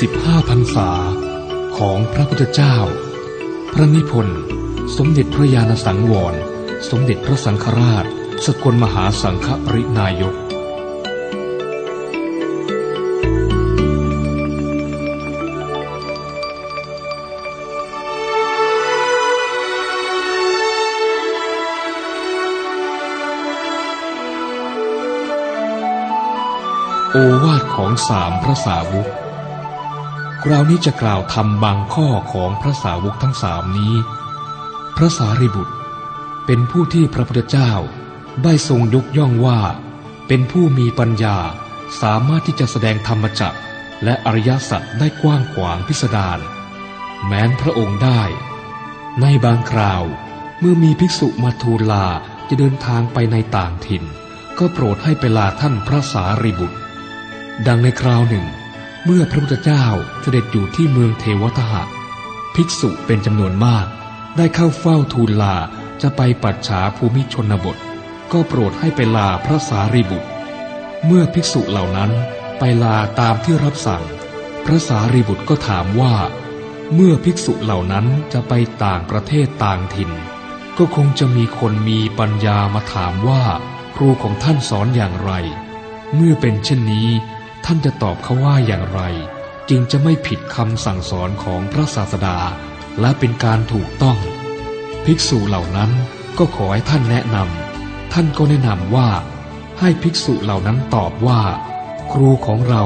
45พรรษาของพระพุทธเจ้า พระนิพนธ์ สมเด็จพระญาณสังวร สมเด็จพระสังฆราช สกลมหาสังฆปรินายกโอวาทของสามพระสาวก คราวนี้จะกล่าวทำบางข้อของพระสาวกทั้งสามนี้ พระสารีบุตร เป็นผู้ที่พระพุทธเจ้าได้ทรงยกย่องว่า เป็นผู้มีปัญญาสามารถที่จะแสดงธรรมจักรและอริยสัจได้กว้างขวางพิสดารแม้นพระองค์ได้ ในบางคราว เมื่อมีภิกษุมาทูลลาจะเดินทางไปในต่างถิ่น ก็โปรดให้ไปลาท่านพระสารีบุตร ดังในคราวหนึ่ง เมื่อพระพุทธเจ้าเสด็จอยู่ที่เมืองเทวทหะ ภิกษุเป็นจำนวนมาก ได้เข้าเฝ้าทูลลาจะไปปัจฉาภูมิชนบท ก็โปรดให้ไปลาพระสารีบุตร เมื่อภิกษุเหล่านั้นไปลาตามที่รับสั่ง พระสารีบุตรก็ถามว่า เมื่อภิกษุเหล่านั้นจะไปต่างประเทศต่างถิ่น ก็คงจะมีคนมีปัญญามาถามว่า ครูของท่านสอนอย่างไร เมื่อเป็นเช่นนี้ ท่านจะตอบเขาว่าอย่างไร จึงจะไม่ผิดคำสั่งสอนของพระศาสดา และเป็นการถูกต้อง ภิกษุเหล่านั้นก็ขอให้ท่านแนะนำท่านก็แนะนำว่า ให้ภิกษุเหล่านั้นตอบว่า ครูของเรา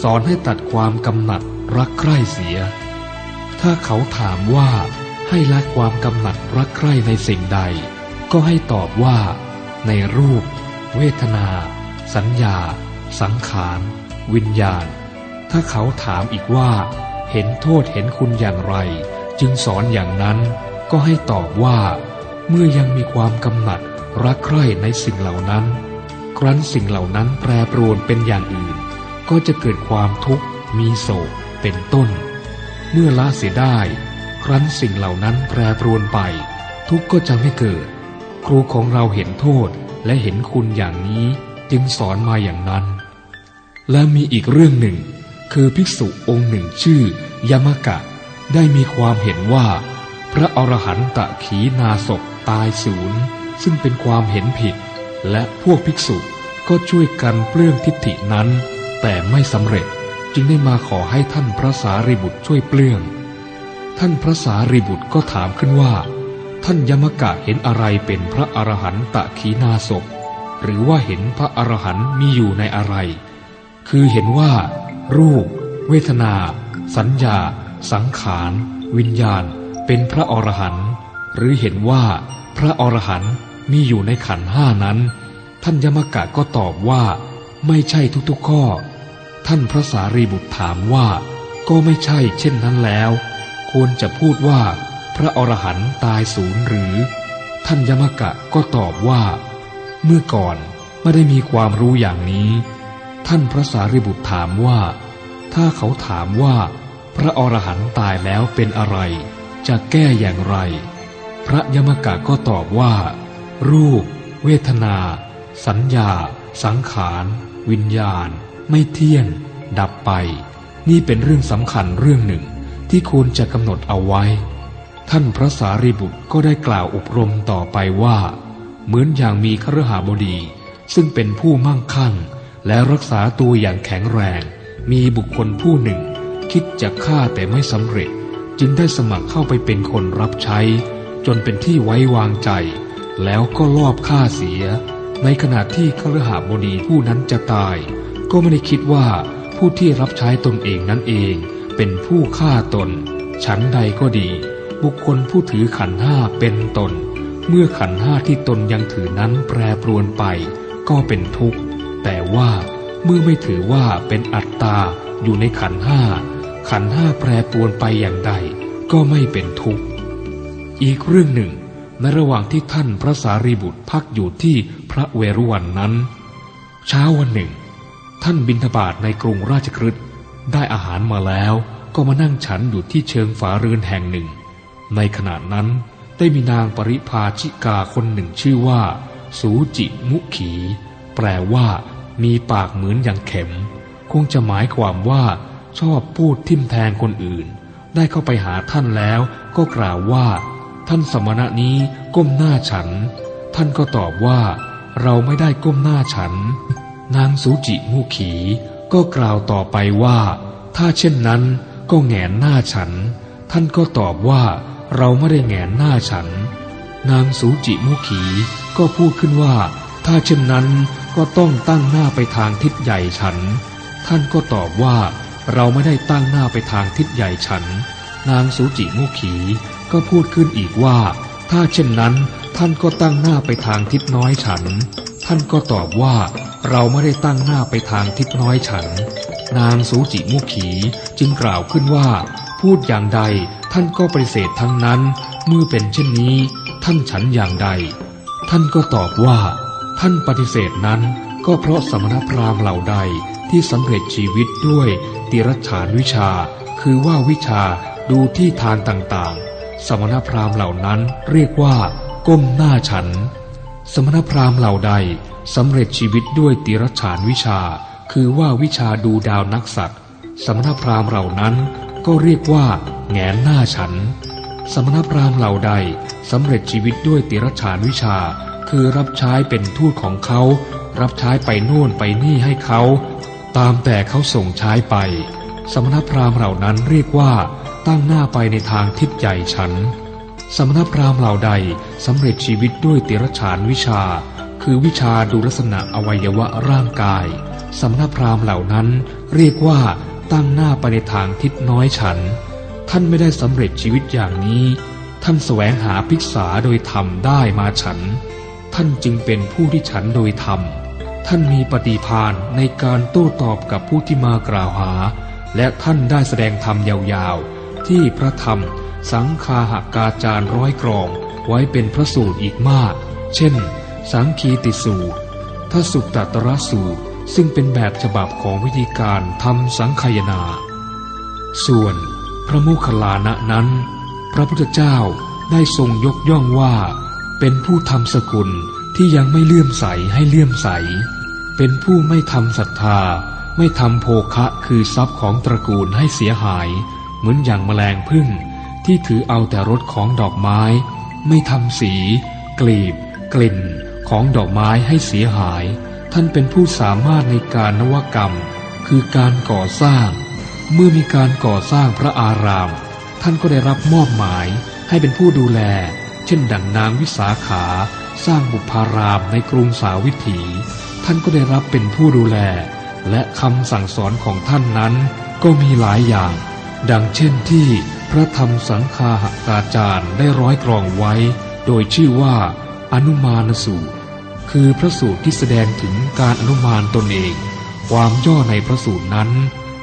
สอนให้ตัดความกำหนัดรักใคร่เสีย ถ้าเขาถามว่าให้ละความกำหนัดรักใคร่ในสิ่งใด ก็ให้ตอบว่า ในรูป เวทนา สัญญา สังขาร วิญญาณ ถ้าเขาถามอีกว่า เห็นโทษเห็นคุณอย่างไร จึงสอนอย่างนั้น ก็ให้ตอบว่า เมื่อยังมีความกำหนัดรักใคร่ในสิ่งเหล่านั้น ครั้นสิ่งเหล่านั้นแปรปรวนเป็นอย่างอื่น ก็จะเกิดความทุกข์ มีโศก เป็นต้น เมื่อละเสียได้ ครั้นสิ่งเหล่านั้นแปรปรวนไป ทุกข์ก็จะไม่เกิด ครูของเราเห็นโทษและเห็นคุณอย่างนี้จึงสอนมาอย่างนั้น และมีอีกเรื่องหนึ่ง คือภิกษุองค์หนึ่งชื่อยามกะ ได้มีความเห็นว่า พระอรหันตะขีนาศกตายศูนย์ซึ่งเป็นความเห็นผิด และพวกภิกษุก็ช่วยกันเปลื้องทิฏฐินั้น แต่ไม่สำเร็จจึงได้มาขอให้ท่านพระสารีบุตรช่วยเปลื้อง ท่านพระสารีบุตรก็ถามขึ้นว่า ท่านยมกะเห็นอะไรเป็นพระอรหันตะขีนาศพหรือว่าเห็นพระอรหันต์มีอยู่ในอะไร คือเห็นว่า รูป เวทนา สัญญา สังขาร วิญญาณ เป็นพระอรหันต์หรือเห็นว่า พระอรหันต์มีอยู่ในขันห้านั้น ท่านยมกะก็ตอบว่า ไม่ใช่ทุกๆข้อ ท่านพระสารีบุตรถามว่า ก็ไม่ใช่เช่นนั้นแล้ว ควรจะพูดว่า พระอรหันต์ตายศูนย์หรือ ท่านยมกะก็ตอบว่า เมื่อก่อนไม่ได้มีความรู้อย่างนี้ ท่านพระสารีบุตรถามว่า ถ้าเขาถามว่า พระอรหันต์ตายแล้วเป็นอะไร จะแก้อย่างไร พระยมกะก็ตอบว่า รูป เวทนา สัญญา สังขาร วิญญาณ ไม่เที่ยง ดับไป นี่เป็นเรื่องสำคัญเรื่องหนึ่งที่ควรจะกำหนดเอาไว้ ท่านพระสารีบุตรก็ได้กล่าวอบรมต่อไปว่า เหมือนอย่างมีครหาบดี ซึ่งเป็นผู้มั่งคั่ง และรักษาตัวอย่างแข็งแรง มีบุคคลผู้หนึ่ง คิดจะฆ่าแต่ไม่สำเร็จ จึงได้สมัครเข้าไปเป็นคนรับใช้ จนเป็นที่ไว้วางใจ แล้วก็ลอบฆ่าเสีย ในขณะที่ขรหาบดีผู้นั้นจะตาย ก็ไม่ได้คิดว่าผู้ที่รับใช้ตนเองนั่นเอง เป็นผู้ฆ่าตน ฉันใดก็ดี บุคคลผู้ถือขันห้าเป็นตน เมื่อขันห้าที่ตนยังถือนั้นแปรปรวนไป ก็เป็นทุกข์ แต่ว่าเมื่อไม่ถือว่าเป็นอัตตาอยู่ในขันห้า ขันห้าแปรปรวนไปอย่างใด ก็ไม่เป็นทุกข์ อีกเรื่องหนึ่ง ในระหว่างที่ท่านพระสารีบุตรพักอยู่ที่พระเวรุวันนั้น เช้าวันหนึ่ง ท่านบินทบาทในกรุงราชคฤห์ได้อาหารมาแล้วก็มานั่งฉันอยู่ที่เชิงฝาเรือนแห่งหนึ่ง ในขณะนั้นได้มีนางปริภาชิกาคนหนึ่งชื่อว่า สูจิมุขี แปลว่า มีปากเหมือนอย่างเข็ม คงจะหมายความว่าชอบพูดทิมแทงคนอื่น ได้เข้าไปหาท่านแล้วก็กล่าวว่า ท่านสมณะนี้ก้มหน้าฉัน ท่านก็ตอบว่า เราไม่ได้ก้มหน้าฉัน นางสูจิมุขี ก็กล่าวต่อไปว่า ถ้าเช่นนั้นก็แงนหน้าฉัน ท่านก็ตอบว่าเราไม่ได้แงนหน้าฉัน นางสูจิมุขีก็พูดขึ้นว่า ถ้าเช่นนั้นก็ต้องตั้งหน้าไปทางทิศใหญ่ฉัน ท่านก็ตอบว่าเราไม่ได้ตั้งหน้าไปทางทิศใหญ่ฉัน นางสูจิมุขีก็พูดขึ้นอีกว่า ถ้าเช่นนั้น ท่านก็ตั้งหน้าไปทางทิศน้อยฉัน ท่านก็ตอบว่า เราไม่ได้ตั้งหน้าไปทางทิศน้อยฉัน นางสูจิมุขีจึงกล่าวขึ้นว่า พูดอย่างใดท่านก็ปฏิเสธทั้งนั้น เมื่อเป็นเช่นนี้ ท่านฉันอย่างใด ท่านก็ตอบว่า ท่านปฏิเสธนั้นก็เพราะสมณพราหมณ์เหล่าใดที่สำเร็จชีวิตด้วยติรฉานวิชา คือว่าวิชาดูที่ทางต่างๆ สมณพราหมณ์เหล่านั้นเรียกว่า ก้มหน้าฉัน สมณพราหมณ์เหล่าใดสำเร็จชีวิตด้วยติรฉานวิชา คือว่าวิชาดูดาวนักสัตว์สมณพราหมณ์เหล่านั้นก็เรียกว่า แงนหน้าฉัน สมณพราหมณ์เหล่าใดสำเร็จชีวิตด้วยติรฉานวิชาคือรับใช้เป็นทูตของเขา รับใช้ไปโน่นไปนี่ให้เขา ตามแต่เขาส่งใช้ไป สมณพราหมณ์เหล่านั้นเรียกว่าตั้งหน้าไปในทางทิศใหญ่ฉัน สมณพราหมณ์เหล่าใดสำเร็จชีวิตด้วยติรฉานวิชา คือวิชาดูลักษณะอวัยวะร่างกาย สมณพราหมณ์เหล่านั้นเรียกว่าตั้งหน้าไปในทางทิศน้อยฉัน ท่านไม่ได้สำเร็จชีวิตอย่างนี้ ท่านแสวงหาภิกษาโดยธรรมได้มาฉัน ท่านจึงเป็นผู้ที่ฉันโดยธรรม ท่านมีปฏิพานในการโต้ตอบกับผู้ที่มากล่าวหา และท่านได้แสดงธรรมยาวๆ ที่พระธรรมสังคาหากาจารร้อยกรอง ไว้เป็นพระสูตรอีกมาก เช่น สังคีติสูตรทสุตตตรสูตรซึ่งเป็นแบบฉบับของวิธีการทำสังคายนา ส่วนพระมคคัลลานะนั้น พระพุทธเจ้าได้ทรงยกย่องว่า เป็นผู้ทำสกุลที่ยังไม่เลื่อมใสให้เลื่อมใส เป็นผู้ไม่ทำศรัทธา ไม่ทำโภคะคือทรัพย์ของตระกูลให้เสียหาย เหมือนอย่างแมลงพึ่ง ที่ถือเอาแต่รสของดอกไม้ ไม่ทำสี กลีบ กลิ่น ของดอกไม้ให้เสียหาย ท่านเป็นผู้สามารถในการนวกรรม คือการก่อสร้าง เมื่อมีการก่อสร้างพระอาราม ท่านก็ได้รับมอบหมายให้เป็นผู้ดูแล ช่นดังนางวิสาขาสร้างบุพารามในกรุงสาวิถี ท่านก็ได้รับเป็นผู้ดูแล และคำสั่งสอนของท่านนั้นก็มีหลายอย่าง ดังเช่นที่พระธรรมสังคาหกาจารย์ได้ร้อยกรองไว้ โดยชื่อว่า อนุมานสูตร คือพระสูตรที่แสดงถึงการอนุมานตนเอง ความย่อในพระสูตรนั้น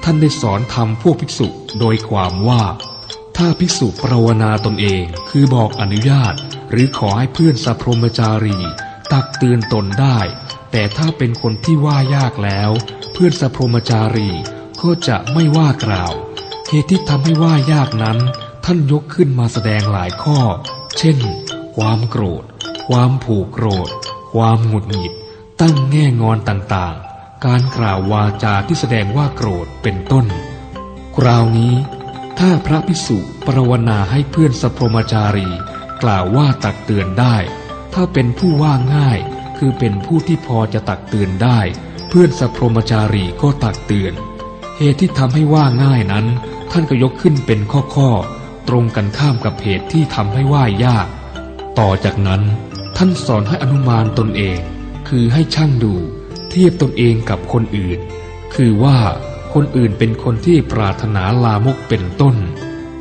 ท่านได้สอนธรรมพวกภิกษุโดยความว่า ถ้าภิกษุปรวนาตนเองคือบอกอนุญาต หรือขอให้เพื่อนสัพพรมจารี ตักเตือนตนได้ แต่ถ้าเป็นคนที่ว่ายากแล้ว เพื่อนสัพพรมจารีก็จะไม่ว่ากล่าวเหตุที่ทำให้ว่ายากนั้น ท่านยกขึ้นมาแสดงหลายข้อ เช่น ความโกรธ ความผูกโกรธ ความหงุดหงิด ตั้งแง่งอนต่างๆ การกล่าววาจาที่แสดงว่าโกรธเป็นต้นกลาวนี้ ถ้าพระภิกษุปรวนาให้เพื่อนสัพพรมจารี กล่าวว่าตักเตือนได้ ถ้าเป็นผู้ว่าง่าย คือเป็นผู้ที่พอจะตักเตือนได้ เพื่อนสัพพรมจารีก็ตักเตือน เหตุที่ทำให้ว่าง่ายนั้น ท่านก็ยกขึ้นเป็นข้อๆตรงกันข้ามกับเหตุที่ทำให้ว่ายาก ต่อจากนั้น ท่านสอนให้อนุมานตนเอง คือให้ช่างดู เทียบตนเองกับคนอื่น คือว่า คนอื่นเป็นคนที่ปรารถนาลามกเป็นต้น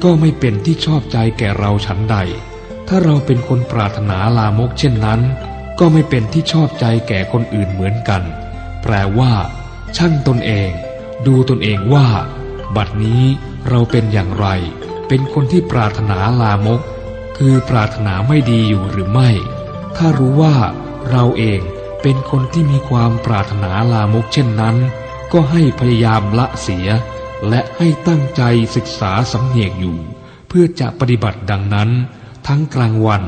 ก็ไม่เป็นที่ชอบใจแก่เราฉันใด ถ้าเราเป็นคนปรารถนาลามกเช่นนั้น ก็ไม่เป็นที่ชอบใจแก่คนอื่นเหมือนกัน แปลว่า ช่างตนเอง ดูตนเองว่า บัดนี้เราเป็นอย่างไร เป็นคนที่ปรารถนาลามก คือปรารถนาไม่ดีอยู่หรือไม่ ถ้ารู้ว่า เราเองเป็นคนที่มีความปรารถนาลามกเช่นนั้น ก็ให้พยายามละเสีย และให้ตั้งใจศึกษาสำเนียกอยู่ เพื่อจะปฏิบัติดังนั้น ทั้งกลางวัน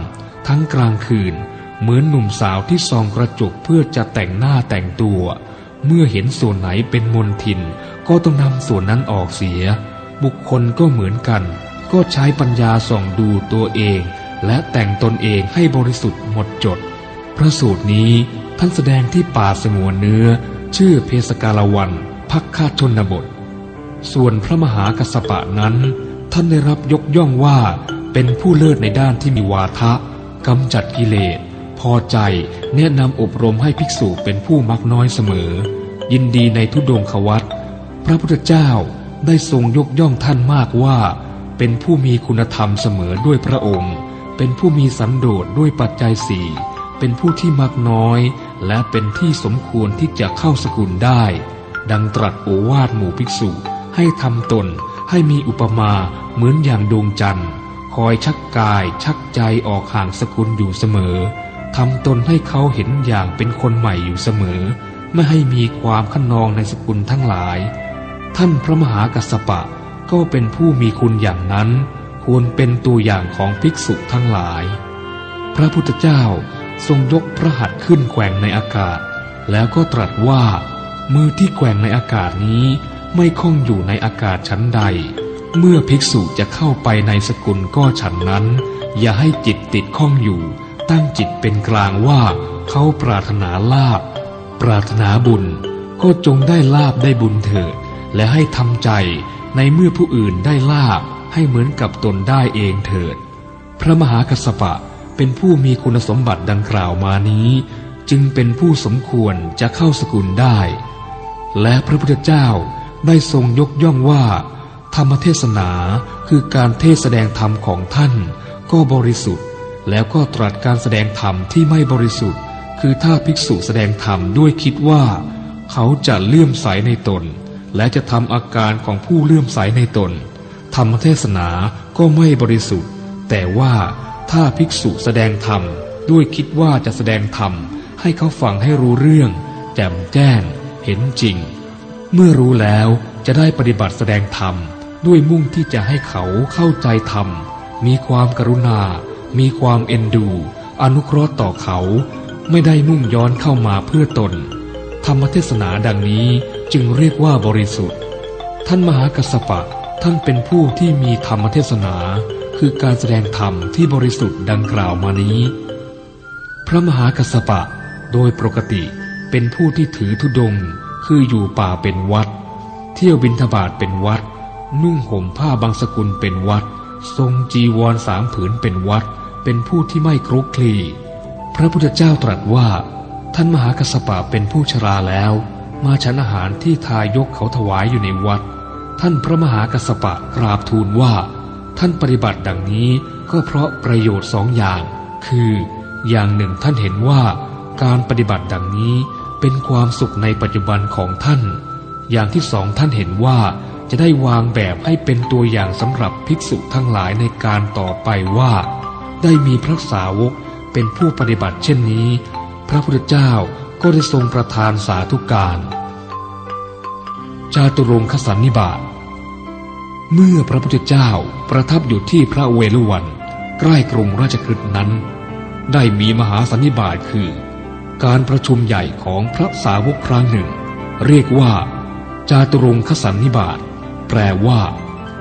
ทั้งกลางคืน เหมือนหนุ่มสาวที่ส่องกระจกเพื่อจะแต่งหน้าแต่งตัว เมื่อเห็นส่วนไหนเป็นมนทิน ก็ต้องนำส่วนนั้นออกเสีย บุคคลก็เหมือนกัน ก็ใช้ปัญญาส่องดูตัวเอง และแต่งตนเองให้บริสุทธิ์หมดจด พระสูตรนี้ท่านแสดงที่ป่าสงวนเนื้อ ชื่อเพสกาลวันพักคาชนบท ส่วนพระมหากัสปะนั้น ท่านได้รับยกย่องว่าเป็นผู้เลิศในด้านที่มีวาทะกำจัดกิเลส พอใจแนะนำอบรมให้ภิกษุเป็นผู้มักน้อยเสมอ ยินดีในทุดงควัตพระพุทธเจ้าได้ทรงยกย่องท่านมากว่า เป็นผู้มีคุณธรรมเสมอด้วยพระองค์ เป็นผู้มีสันโดษด้วยปัจจัยสี่เป็นผู้ที่มักน้อย และเป็นที่สมควรที่จะเข้าสกุลได้ ดังตรัสโอวาทหมู่ภิกษุ ให้ทำตนให้มีอุปมาเหมือนอย่างดวงจันทร์ คอยชักกายชักใจออกห่างสกุลอยู่เสมอทำตนให้เขาเห็นอย่างเป็นคนใหม่อยู่เสมอ ไม่ให้มีความขนองในสกุลทั้งหลาย ท่านพระมหากัสสปะก็เป็นผู้มีคุณอย่างนั้น ควรเป็นตัวอย่างของภิกษุทั้งหลาย พระพุทธเจ้า ทรงยกพระหัตถ์ขึ้นแกว่งในอากาศ แล้วก็ตรัสว่า มือที่แกว่งในอากาศนี้ไม่คล้องอยู่ในอากาศชั้นใด เมื่อภิกษุจะเข้าไปในสกุลก็ฉันนั้น อย่าให้จิตติดข้องอยู่ ตั้งจิตเป็นกลางว่าเขาปรารถนาลาบ ปรารถนาบุญ ก็จงได้ลาบได้บุญเถิด และให้ทำใจในเมื่อผู้อื่นได้ลาบให้เหมือนกับตนได้เองเถิด พระมหากัสปะ เป็นผู้มีคุณสมบัติดังกล่าวมานี้ จึงเป็นผู้สมควรจะเข้าสกุลได้ และพระพุทธเจ้าได้ทรงยกย่องว่า ธรรมเทศนาคือการเทศแสดงธรรมของท่าน ก็บริสุทธิ์ แล้วก็ตรัสการแสดงธรรมที่ไม่บริสุทธิ์ คือถ้าภิกษุแสดงธรรมด้วยคิดว่า เขาจะเลื่อมใสในตน และจะทำอาการของผู้เลื่อมใสในตน ธรรมเทศนาก็ไม่บริสุทธิ์ แต่ว่า ถ้าภิกษุแสดงธรรม ด้วยคิดว่าจะแสดงธรรม ให้เขาฟังให้รู้เรื่อง แจ่มแจ้ง เห็นจริง เมื่อรู้แล้วจะได้ปฏิบัติแสดงธรรม ด้วยมุ่งที่จะให้เขาเข้าใจธรรม มีความกรุณา มีความเอ็นดู อนุเคราะห์ต่อเขา ไม่ได้มุ่งย้อนเข้ามาเพื่อตน ธรรมเทศนาดังนี้จึงเรียกว่าบริสุทธิ์ ท่านมหากัสปะท่านเป็นผู้ที่มีธรรมเทศนา คือการแสดงธรรมที่บริสุทธิ์ดังกล่าวมานี้ พระมหากัสปะโดยปกติเป็นผู้ที่ถือธุดง คืออยู่ป่าเป็นวัด เที่ยวบินทบาทเป็นวัด นุ่งห่มผ้าบางสกุลเป็นวัด ทรงจีวรสามผืนเป็นวัด เป็นผู้ที่ไม่ครุกคลี พระพุทธเจ้าตรัสว่า ท่านมหากัสปะเป็นผู้ชราแล้ว มาฉันอาหารที่ทายกเขาถวายอยู่ในวัด ท่านพระมหากัสปะกราบทูลว่า ท่านปฏิบัติดังนี้ก็เพราะประโยชน์สองอย่าง คือ อย่างหนึ่งท่านเห็นว่าการปฏิบัติดังนี้เป็นความสุขในปัจจุบันของท่าน อย่างที่สองท่านเห็นว่าจะได้วางแบบให้เป็นตัวอย่างสำหรับภิกษุทั้งหลายในการต่อไปว่า ได้มีพระสาวกเป็นผู้ปฏิบัติเช่นนี้ พระพุทธเจ้าก็ได้ทรงประทานสาธุการ จาตุรงคสันนิบาตเมื่อพระพุทธเจ้า ประทับอยู่ที่พระเวฬุวัน ใกล้กรุงราชคฤห์นั้น ได้มีมหาสันนิบาตคือ การประชุมใหญ่ของพระสาวกครั้งหนึ่ง เรียกว่า จาตุรงคสันนิบาตแปลว่า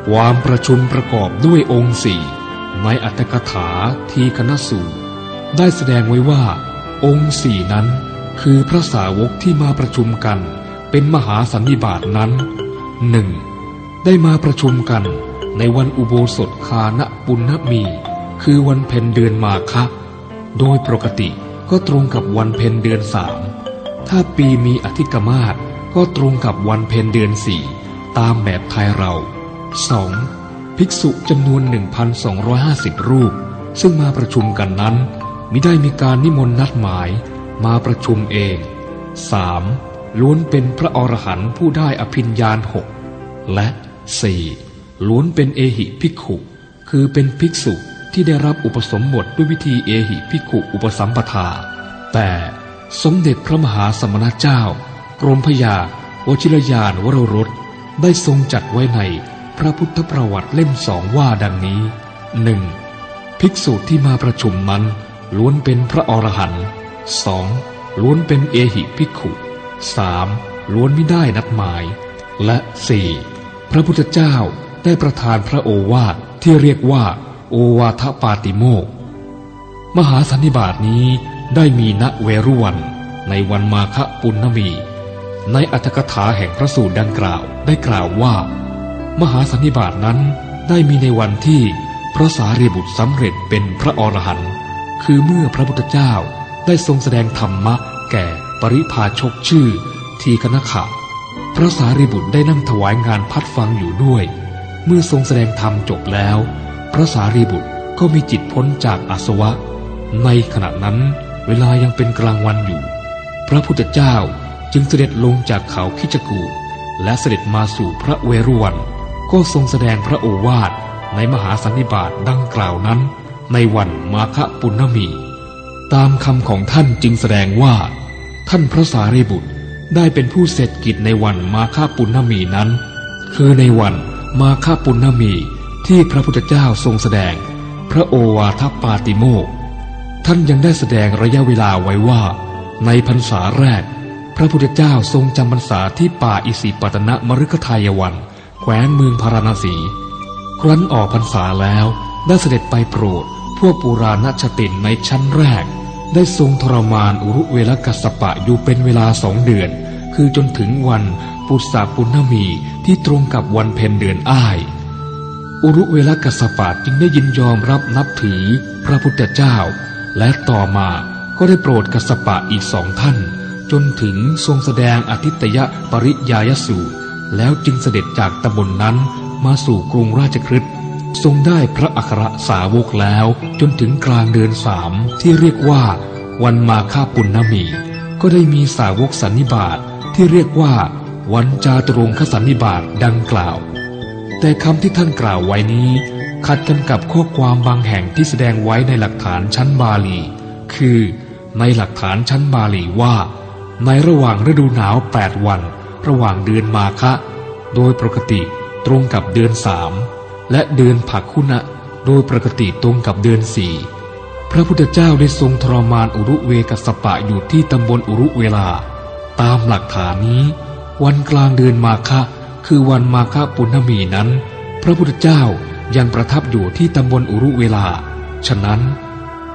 ความประชุมประกอบด้วยองค์สี่ในอัตถกถาทีคณสูตรได้แสดงไว้ว่า องค์สี่นั้น คือพระสาวกที่มาประชุมกัน เป็นมหาสันนิบาตนั้นหนึ่งได้มาประชุมกัน ในวันอุโบสถคานะปุณณมี คือวันเพ็ญเดือนมาคะโดยปกติก็ตรงกับวันเพ็ญเดือนสามถ้าปีมีอธิกมาศก็ตรงกับวันเพ็ญเดือนสี่ตามแบบไทยเราสองภิกษุจำนวน 1,250 รูป ซึ่งมาประชุมกันนั้นมิได้มีการนิมนต์นัดหมายมาประชุมเอง 3. ล้วนเป็นพระอรหันต์ผู้ได้อภิญญาณหกและ 4. ล้วนเป็นเอหิภิกขุ คือเป็นภิกษุที่ได้รับอุปสมบทด้วยวิธีเอหิภิกขุอุปสัมปทา แต่สมเด็จพระมหาสมณเจ้ากรมพยาวชิรยานวโรรสได้ทรงจัดไว้ในพระพุทธประวัติเล่มสองว่าดังนี้หนึ่งภิกษุที่มาประชุมนั้น ล้วนเป็นพระอรหันต์สองล้วนเป็นเอหิภิกขุ 3. ล้วนไม่ได้นัดหมาย และ 4. พระพุทธเจ้า ได้ประทานพระโอวาทที่เรียกว่า โอวาทปาติโมก มหาสันนิบาตนี้ได้มีณเวรุวันในวันมาฆปุณณมี ในอัตถกถาแห่งพระสูตรดังกล่าวได้กล่าวว่า มหาสันนิบาตนั้นได้มีในวันที่พระสารีบุตรสำเร็จเป็นพระอรหันต์คือเมื่อพระพุทธเจ้าได้ทรงแสดงธรรมะแก่ปริพาชกชื่อทีคณขะ พระสารีบุตรได้นั่งถวายงานพัดฟังอยู่ด้วย เมื่อทรงแสดงธรรมจบแล้ว พระสารีบุตรก็มีจิตพ้นจากอาสวะ ในขณะนั้นเวลายังเป็นกลางวันอยู่ พระพุทธเจ้าจึงเสด็จลงจากเขาคิจกูและเสด็จมาสู่พระเวรุวัน ก็ทรงแสดงพระโอวาทในมหาสันนิบาตดังกล่าวนั้น ในวันมาฆปุณณมี ตามคำของท่านจึงแสดงว่า ท่านพระสารีบุตรได้เป็นผู้เสร็จกิจในวันมาฆปุณณมีนั้น คือในวัน มาฆปุณณมีที่พระพุทธเจ้าทรงแสดง พระโอวาทปาติโมกท่านยังได้แสดงระยะเวลาไว้ว่า ในพรรษาแรก พระพุทธเจ้าทรงจำพรรษาที่ป่าอิสิปตนะมฤคทายวัน แขวงเมืองพาราณสี ครั้นออกพรรษาแล้วได้เสด็จไปโปรด พวกปุราณชตินในชั้นแรก ได้ทรงทรมานอุรุเวลกัสปะอยู่เป็นเวลาสองเดือน คือจนถึงวัน ปุษาปุณณมีที่ตรงกับวันเพ็ญเดือนอ้าย อุรุเวลกัสปะจึงได้ยินยอมรับนับถือพระพุทธเจ้า และต่อมาก็ได้โปรดกัสปะอีกสองท่าน จนถึงทรงแสดงอธิตยปริยายสูตร แล้วจึงเสด็จจากตำบลนนั้นมาสู่กรุงราชคฤห์ทรงได้พระอัครสาวกแล้วจนถึงกลางเดือนสามที่เรียกว่า วันมาฆาปุณณมี ก็ได้มีสาวกสันนิบาตทที่เรียกว่า วันจาตรงขสันนิบาตดังกล่าว แต่คำที่ท่านกล่าวไว้นี้ ขัดกันกับข้อความบางแห่งที่แสดงไว้ในหลักฐานชั้นบาลี คือในหลักฐานชั้นบาลีว่า ในระหว่างฤดูหนาวแปดวัน ระหว่างเดือนมาคะ โดยปกติตรงกับเดือนสามและเดือนผักคุณะโดยปกติตรงกับเดือนสี่พระพุทธเจ้าได้ทรงทรมานอุรุเวกัสปะอยู่ที่ตำบลอุรุเวลา ตามหลักฐานนี้ วันกลางเดือนมาคะคือวันมาคะปุณณมีนั้น พระพุทธเจ้ายังประทับอยู่ที่ตำบลอุรุเวลา ฉะนั้น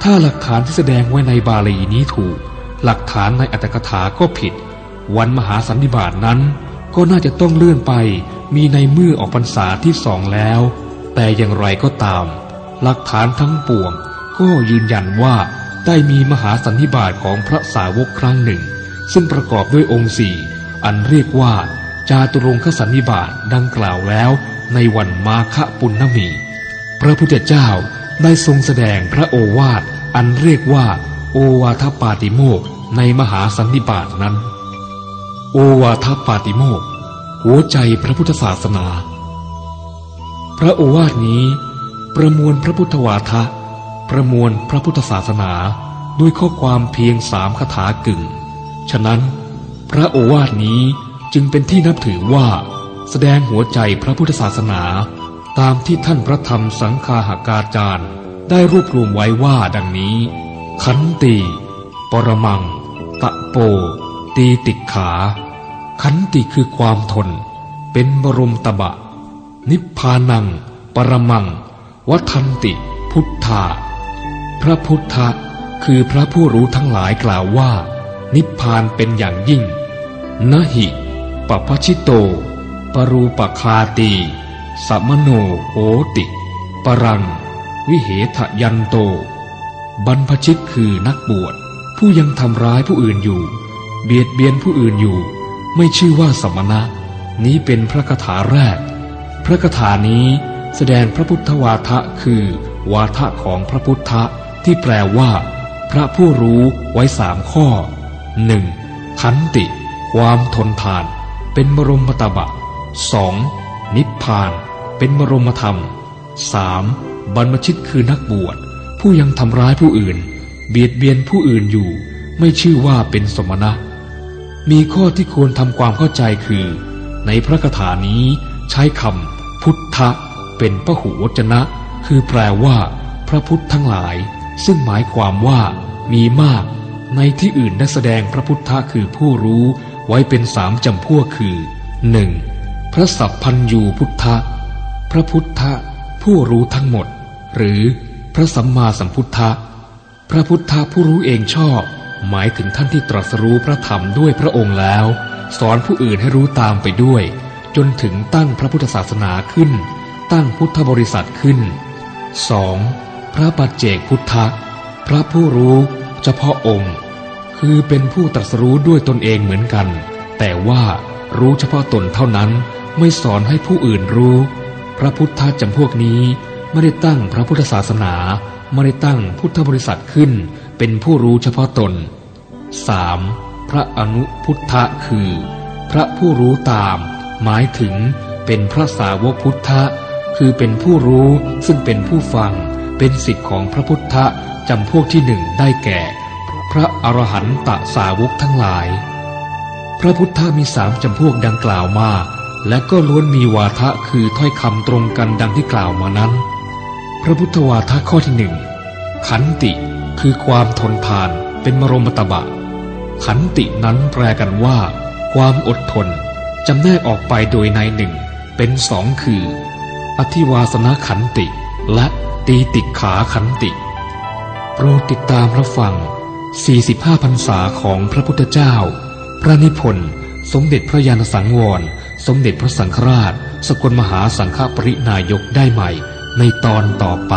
ถ้าหลักฐานที่แสดงไว้ในบาลีนี้ถูก หลักฐานในอัตถกถาก็ผิด วันมหาสันนิบาตนั้น ก็น่าจะต้องเลื่อนไปมีในเมื่อออกพรรษาที่สองแล้ว แต่อย่างไรก็ตาม หลักฐานทั้งปวง ก็ยืนยันว่าได้มีมหาสันนิบาตของพระสาวกครั้งหนึ่ง ซึ่งประกอบด้วยองค์สี่ อันเรียกว่าจาตุรงคสันนิบาตดังกล่าวแล้วในวันมาฆปุณณมี พระพุทธเจ้าได้ทรงแสดงพระโอวาทอันเรียกว่า โอวาทปาติโมกในมหาสันนิบาตนั้น โอวาทปาติโมกหัวใจพระพุทธศาสนา พระโอวาทนี้ ประมวลพระพุทธวาทะ ประมวลพระพุทธศาสนา ด้วยข้อความเพียงสามคาถากึ่ง ฉะนั้น พระโอวาทนี้จึงเป็นที่นับถือว่า แสดงหัวใจพระพุทธศาสนา ตามที่ท่านพระธรรมสังฆาหากาจารย์ ได้รวบรวมไว้ว่าดังนี้ ขันตีปรมัง ตะโป ตีติขา ขันติคือความทน เป็นบรมตบะ นิพพานัง ปรมัง วัฒนติ พุทธา พระพุทธคือพระผู้รู้ทั้งหลายกล่าวว่า นิพพานเป็นอย่างยิ่ง นหิปปชิโต ปรูปคาตีสัมโนโหติ ปรัง วิเหทยันโต บรรพชิตคือนักบวช ผู้ยังทำร้ายผู้อื่นอยู่ เบียดเบียนผู้อื่นอยู่ ไม่ชื่อว่าสมณะ นี้เป็นพระคาถาแรก พระคาถานี้แสดงพระพุทธวาทะคือ วาทะของพระพุทธะที่แปลว่า พระผู้รู้ไว้สามข้อหนึ่งขันติ ความทนทานเป็นบรมตบะสองนิพพาน เป็นมรมธรรมสามบรรพชิตคือนักบวช ผู้ยังทำร้ายผู้อื่น เบียดเบียนผู้อื่นอยู่ ไม่ชื่อว่าเป็นสมณะ มีข้อที่ควรทำความเข้าใจคือ ในพระคาถานี้ใช้คำพุทธะ เป็นพหูวจนะ คือแปลว่า พระพุทธทั้งหลาย ซึ่งหมายความว่า มีมาก ในที่อื่นได้แสดงพระพุทธะคือผู้รู้ ไว้เป็นสามจำพวกคือหนึ่งพระสัพพัญยูพุทธะ พระพุทธะผู้รู้ทั้งหมด หรือพระสัมมาสัมพุทธะ พระพุทธะผู้รู้เองชอบ หมายถึงท่านที่ตรัสรู้พระธรรมด้วยพระองค์แล้ว สอนผู้อื่นให้รู้ตามไปด้วย จนถึงตั้งพระพุทธศาสนาขึ้น ตั้งพุทธบริษัทขึ้น 2. พระปัจเจกพุทธะ พระผู้รู้เฉพาะองค์ คือเป็นผู้ตรัสรู้ด้วยตนเองเหมือนกัน แต่ว่ารู้เฉพาะตนเท่านั้นไม่สอนให้ผู้อื่นรู้ พระพุทธจำพวกนี้ไม่ได้ตั้งพระพุทธศาสนาไม่ได้ตั้งพุทธบริษัทขึ้น เป็นผู้รู้เฉพาะตน 3. พระอนุพุทธะคือ พระผู้รู้ตาม หมายถึงเป็นพระสาวกพุทธะ คือเป็นผู้รู้ซึ่งเป็นผู้ฟัง เป็นสิทธิ์ของพระพุทธจำพวกที่หนึ่งได้แก่ พระอรหันตสาวกทั้งหลาย พระพุทธมีสามจำพวกดังกล่าวมา และก็ล้วนมีวาทะคือถ้อยคำตรงกันดังที่กล่าวมานั้น พระพุทธวาทะข้อที่หนึ่งขันติคือความทนทานเป็นมรมตบะ ขันตินั้นแปลกันว่า ความอดทนจำแนกออกไปโดยในหนึ่ง เป็นสองคือ อธิวาสนาขันติ และตีติขาขันติ โปรดติดตามรับฟัง 45พรรษาของพระพุทธเจ้า พระนิพนธ์ สมเด็จพระยาณสังวร สมเด็จพระสังฆราช สกลมหาสังฆปรินายกได้ใหม่ ในตอนต่อไป